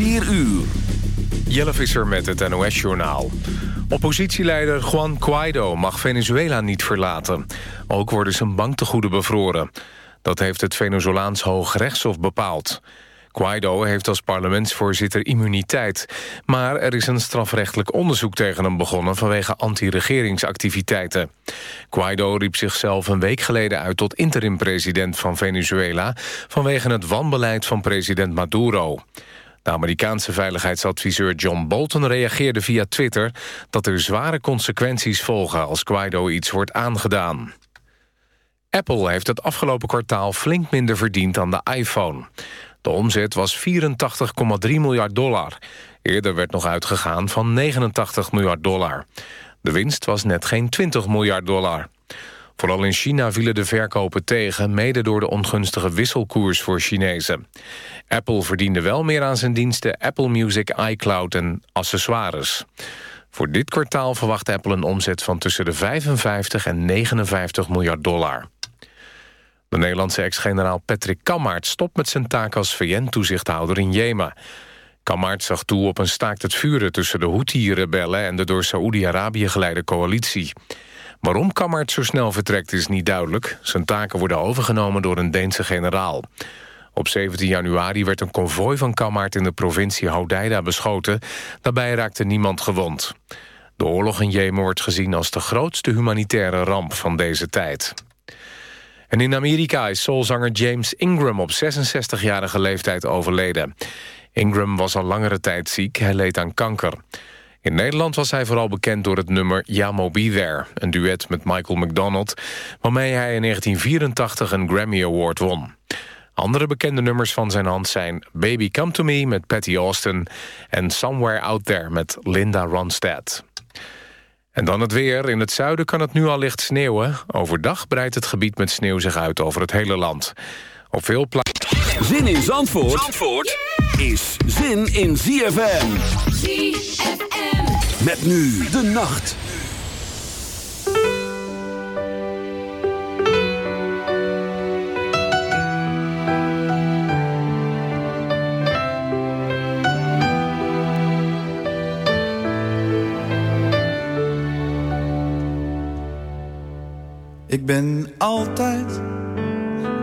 4 uur. Jelle Visser met het NOS-journaal. Oppositieleider Juan Guaido mag Venezuela niet verlaten. Ook worden zijn banktegoeden bevroren. Dat heeft het Venezolaans Hoogrechtshof bepaald. Guaido heeft als parlementsvoorzitter immuniteit. Maar er is een strafrechtelijk onderzoek tegen hem begonnen... vanwege anti-regeringsactiviteiten. Guaido riep zichzelf een week geleden uit tot interim-president van Venezuela... vanwege het wanbeleid van president Maduro. De Amerikaanse veiligheidsadviseur John Bolton reageerde via Twitter... dat er zware consequenties volgen als Guaido iets wordt aangedaan. Apple heeft het afgelopen kwartaal flink minder verdiend dan de iPhone. De omzet was 84,3 miljard dollar. Eerder werd nog uitgegaan van 89 miljard dollar. De winst was net geen 20 miljard dollar. Vooral in China vielen de verkopen tegen... mede door de ongunstige wisselkoers voor Chinezen. Apple verdiende wel meer aan zijn diensten... Apple Music, iCloud en accessoires. Voor dit kwartaal verwacht Apple een omzet van tussen de 55 en 59 miljard dollar. De Nederlandse ex-generaal Patrick Kammaert stopt met zijn taak als VN-toezichthouder in Jemen. Kammaert zag toe op een staakt het vuren tussen de Houthi-rebellen... en de door Saoedi-Arabië geleide coalitie. Waarom Kammaert zo snel vertrekt is niet duidelijk. Zijn taken worden overgenomen door een Deense generaal. Op 17 januari werd een konvooi van Kammaert in de provincie Hodeida beschoten. Daarbij raakte niemand gewond. De oorlog in Jemen wordt gezien als de grootste humanitaire ramp van deze tijd. En in Amerika is soulzanger James Ingram op 66-jarige leeftijd overleden. Ingram was al langere tijd ziek, hij leed aan kanker. In Nederland was hij vooral bekend door het nummer Yamo Be There... een duet met Michael McDonald... waarmee hij in 1984 een Grammy Award won. Andere bekende nummers van zijn hand zijn Baby Come To Me met Patty Austin... en Somewhere Out There met Linda Ronstadt. En dan het weer. In het zuiden kan het nu al licht sneeuwen. Overdag breidt het gebied met sneeuw zich uit over het hele land. Op veel plaatsen... Zin in Zandvoort, Zandvoort is zin in ZFM. ZFM. Met nu de nacht. Ik ben altijd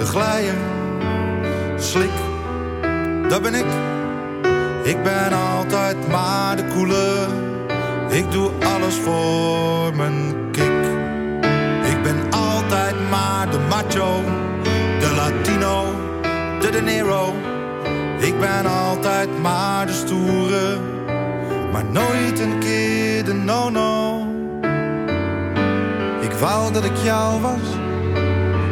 de glijer, slik, dat ben ik. Ik ben altijd maar de koele, ik doe alles voor mijn kick. Ik ben altijd maar de macho, de latino, de de nero. Ik ben altijd maar de stoere, maar nooit een keer de no-no wou dat ik jou was,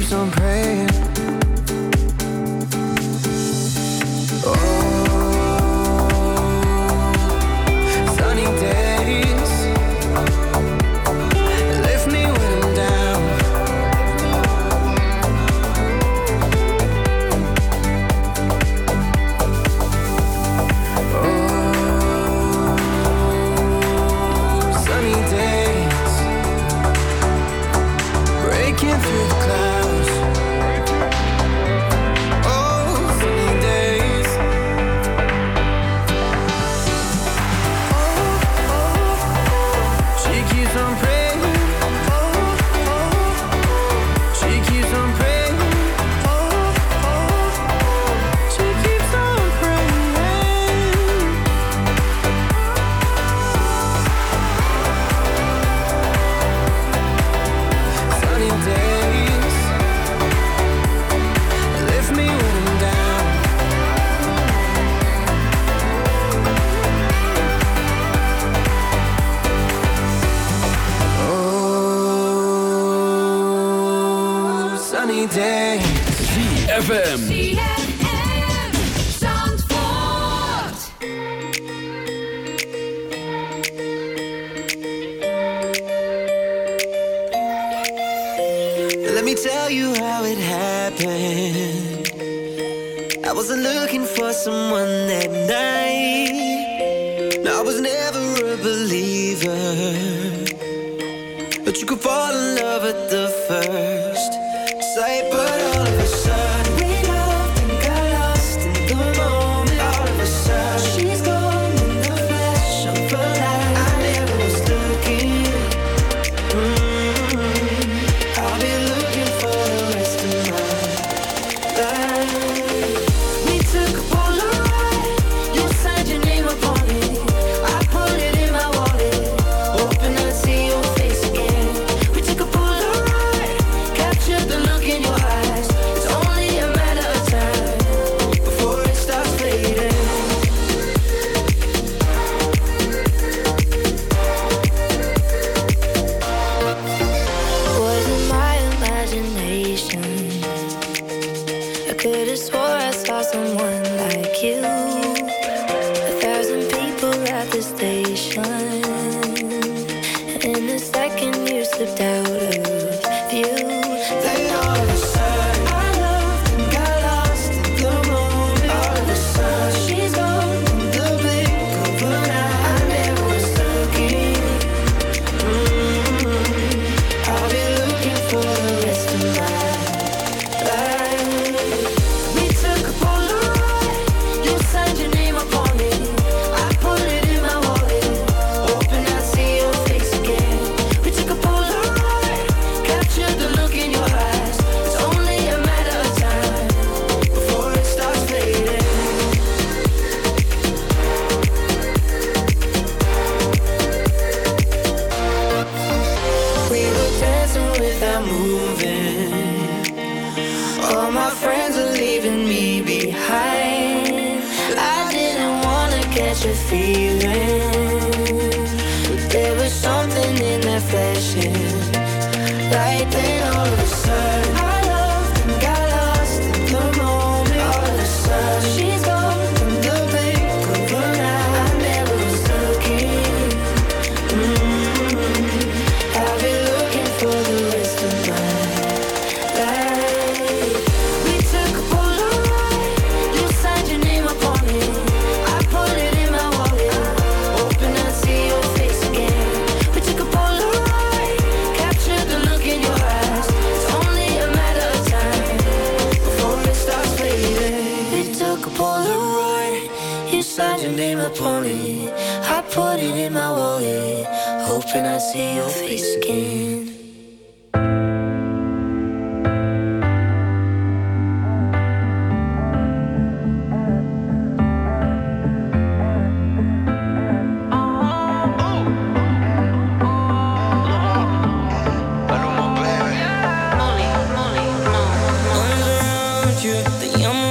keeps on praying. you, the young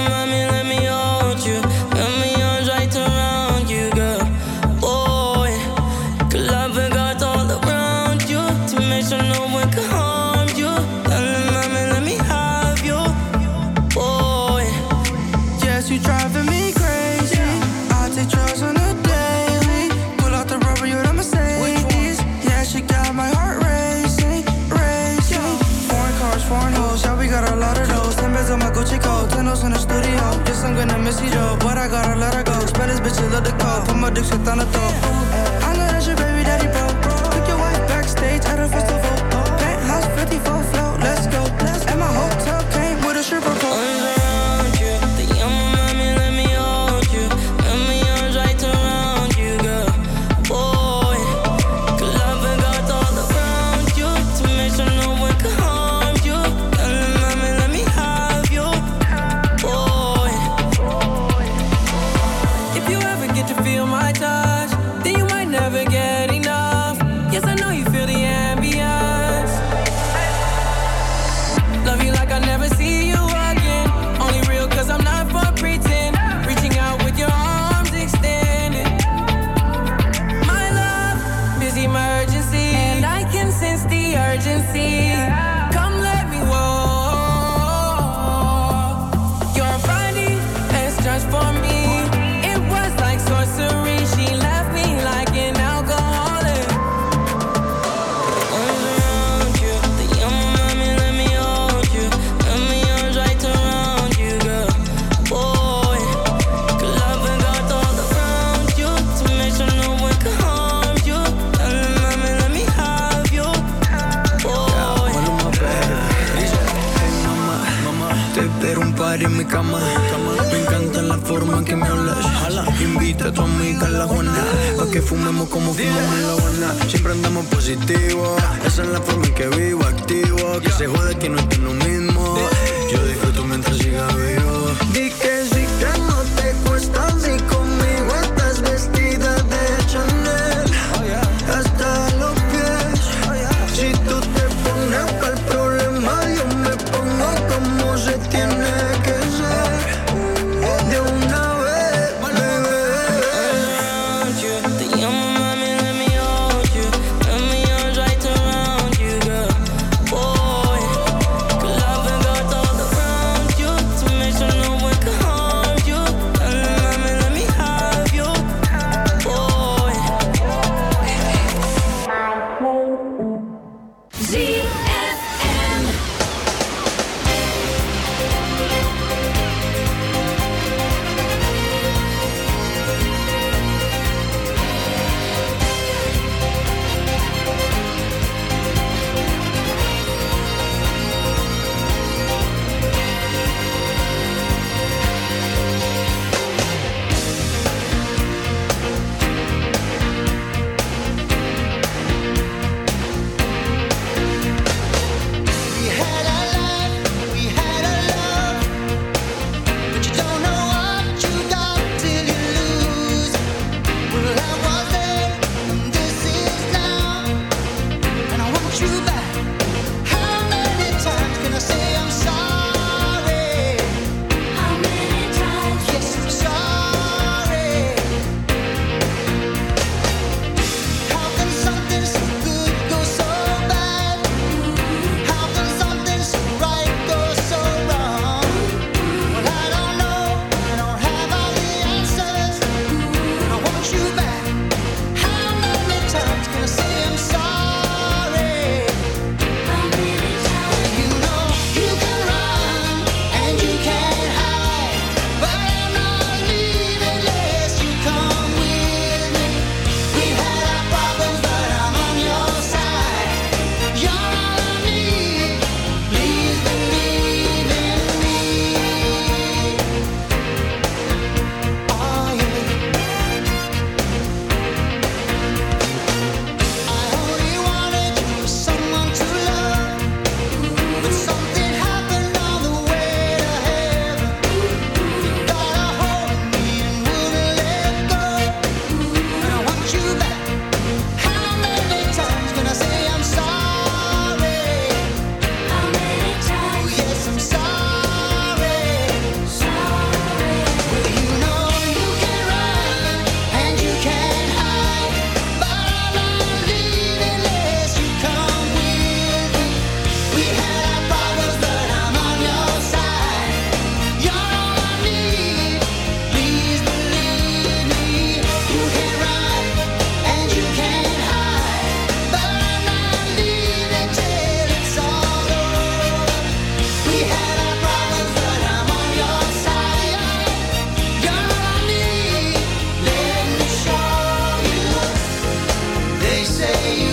Ik zit aan het top. En mi cama. Me encanta la forma en que me hablas. Invita a tu amiga a la Juana. Pa' que fumemos como fumamos en la Habana. Siempre andamos positivos. Esa es la forma en que vivo, activo. Que se jode que no estoy lo mismo. Yo disfruto mientras siga vivo. they say.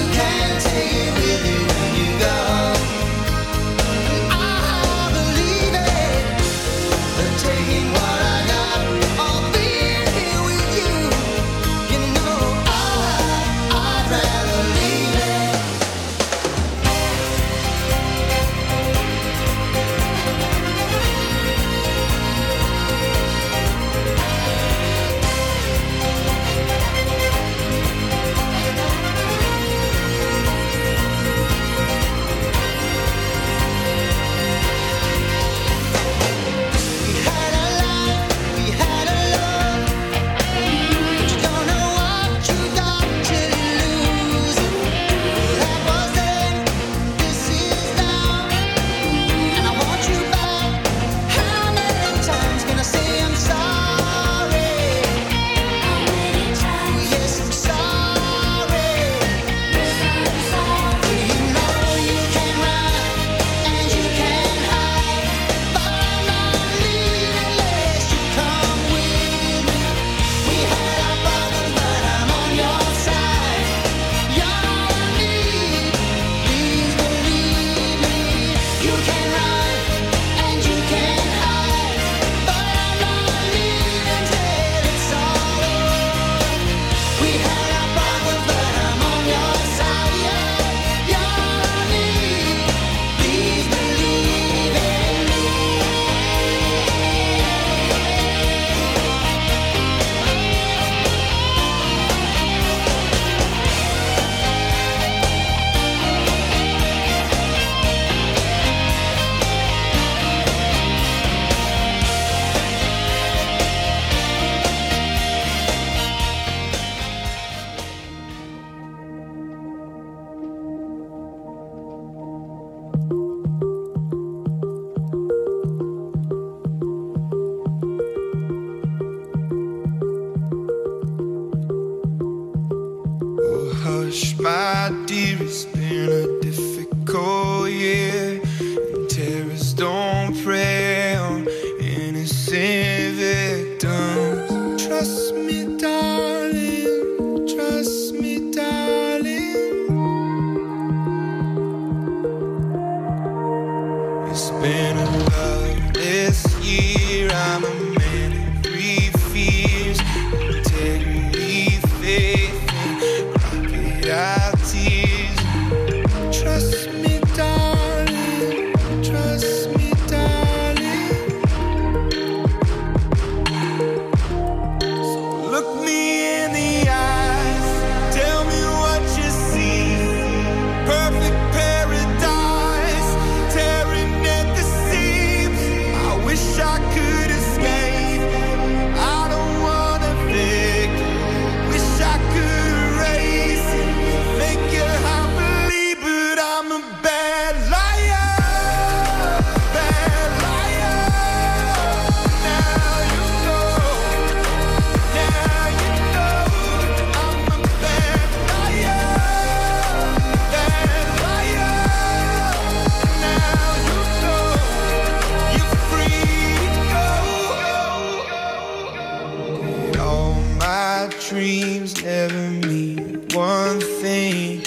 something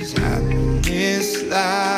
is happening this life.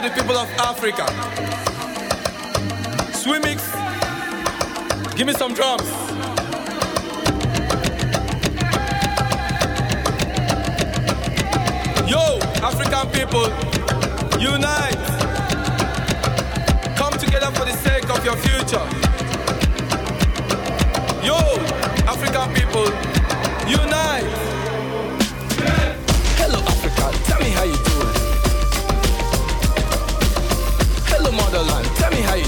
to the people of Africa. Swimmix, give me some drums. Yo, African people, unite. Come together for the sake of your future. Yo, African people, unite. Me how you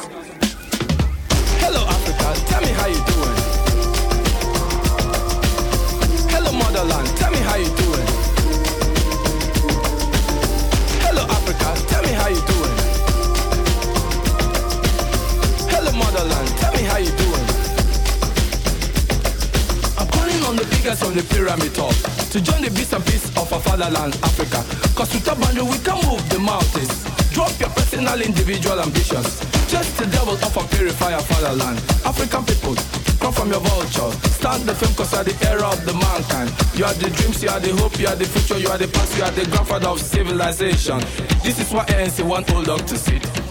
On the pyramid top to join the beast and peace of our fatherland, Africa. Cause with a boundary we can move the mountains. Drop your personal, individual ambitions. Just the devil of a purifier fatherland. African people, come from your vulture. Stand the film cause you are the era of the mankind. You are the dreams, you are the hope, you are the future, you are the past, you are the grandfather of civilization. This is what ANC want old dog to sit.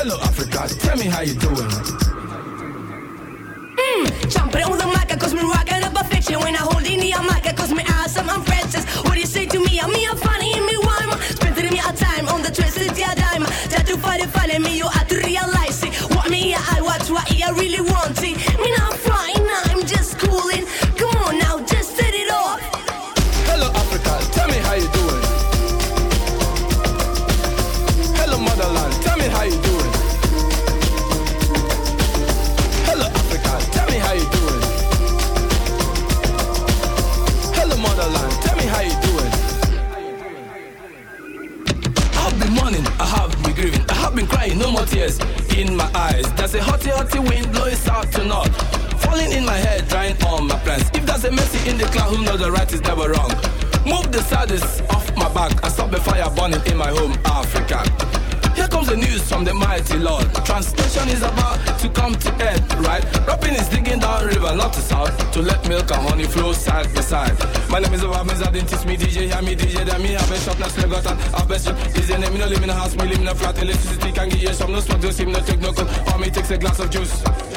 Hello, Africa, tell me how you doing. Mmm, Jumping on the mic, cause me rockin' up a fiction. When I hold in the mic, cause me my home, Africa. Here comes the news from the mighty Lord. Translation is about to come to end, right? Rapping is digging down river, not to south, to let milk and honey flow side by side. My name is Obamiz, I teach me DJ, hear me DJ, then me have a shop, now slug out and have best Is the name, me no live in a house, me live in a flat, electricity can give you some, no smoke, no steam, no take for me takes a glass of juice.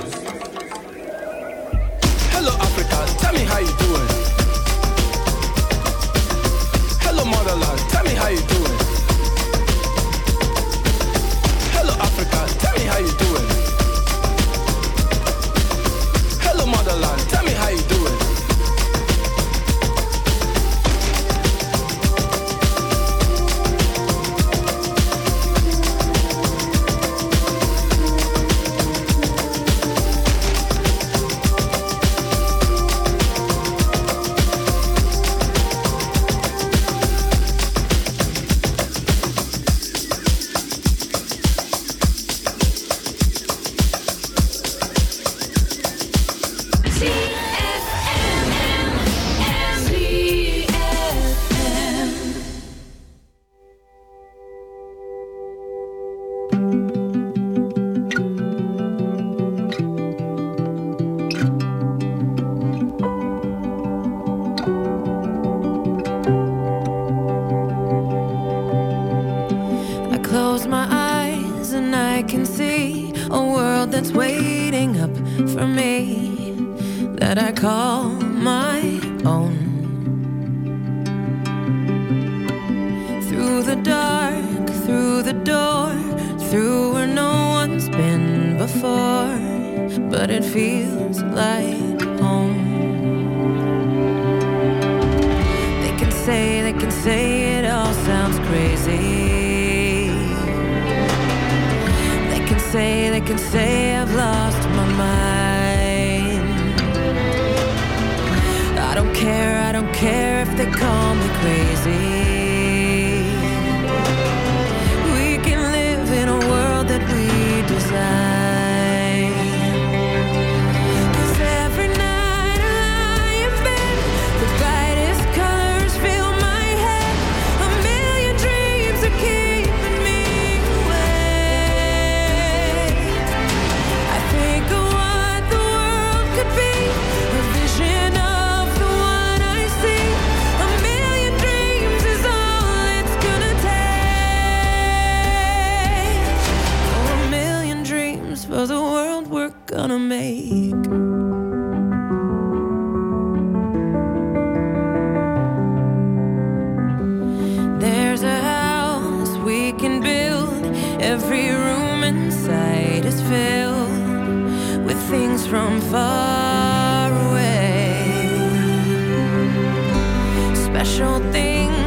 Is filled with things from far away. Special things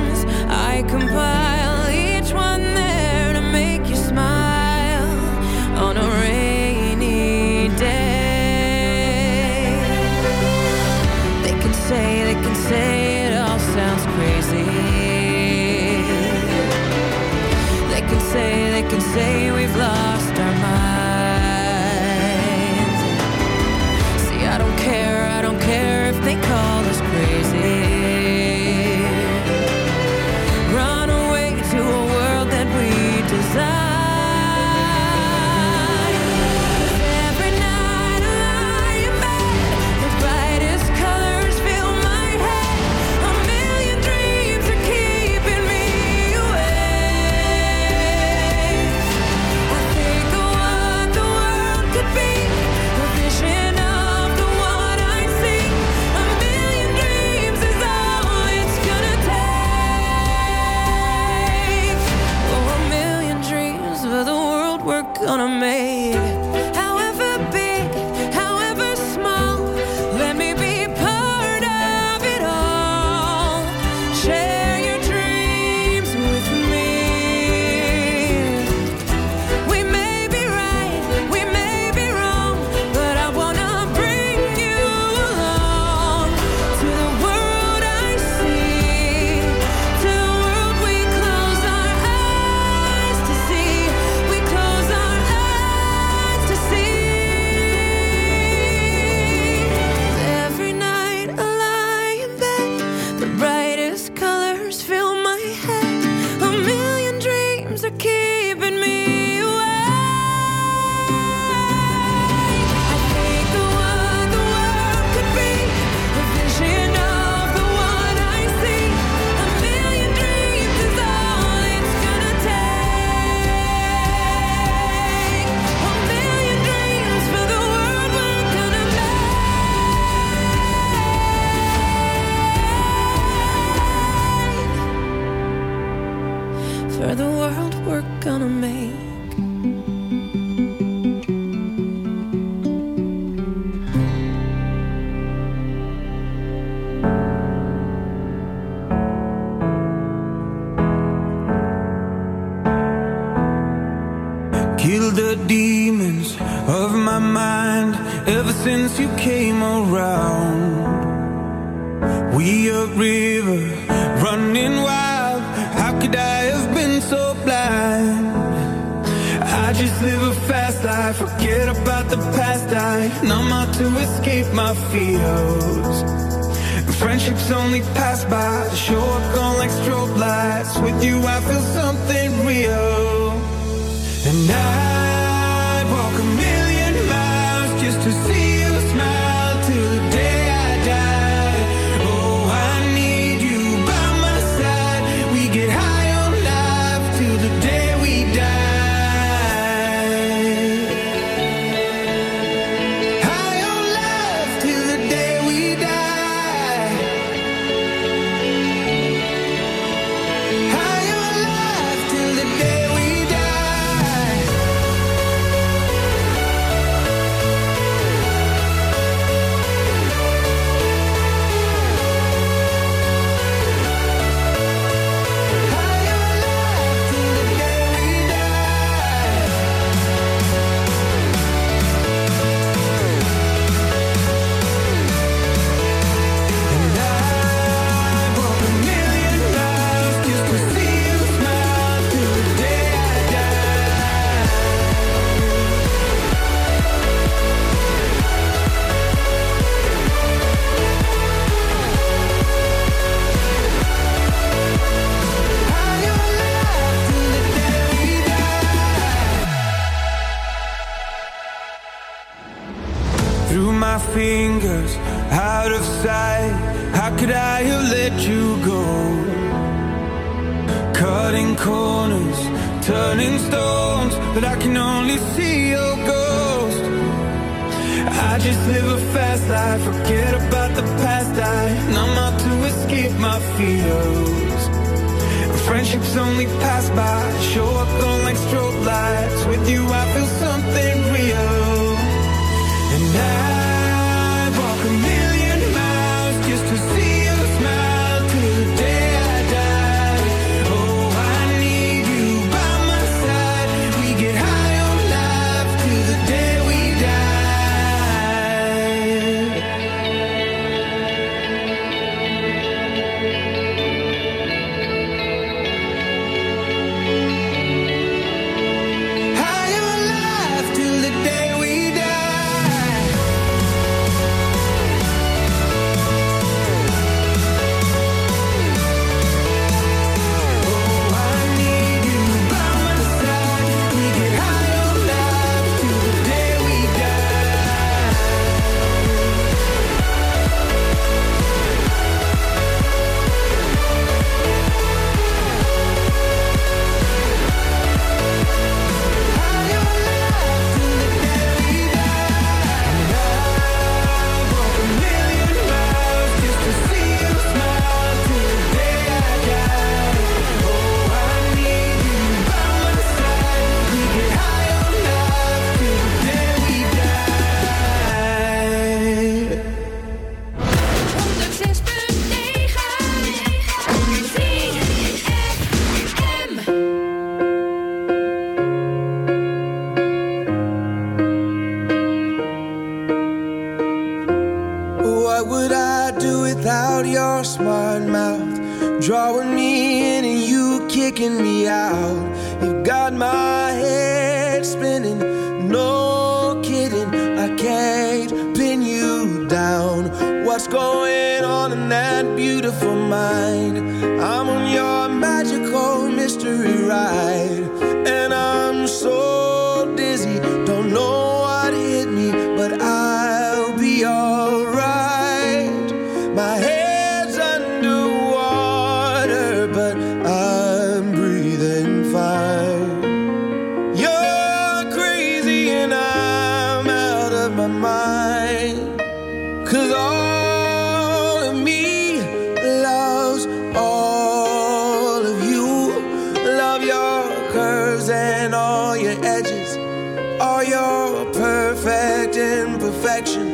imagine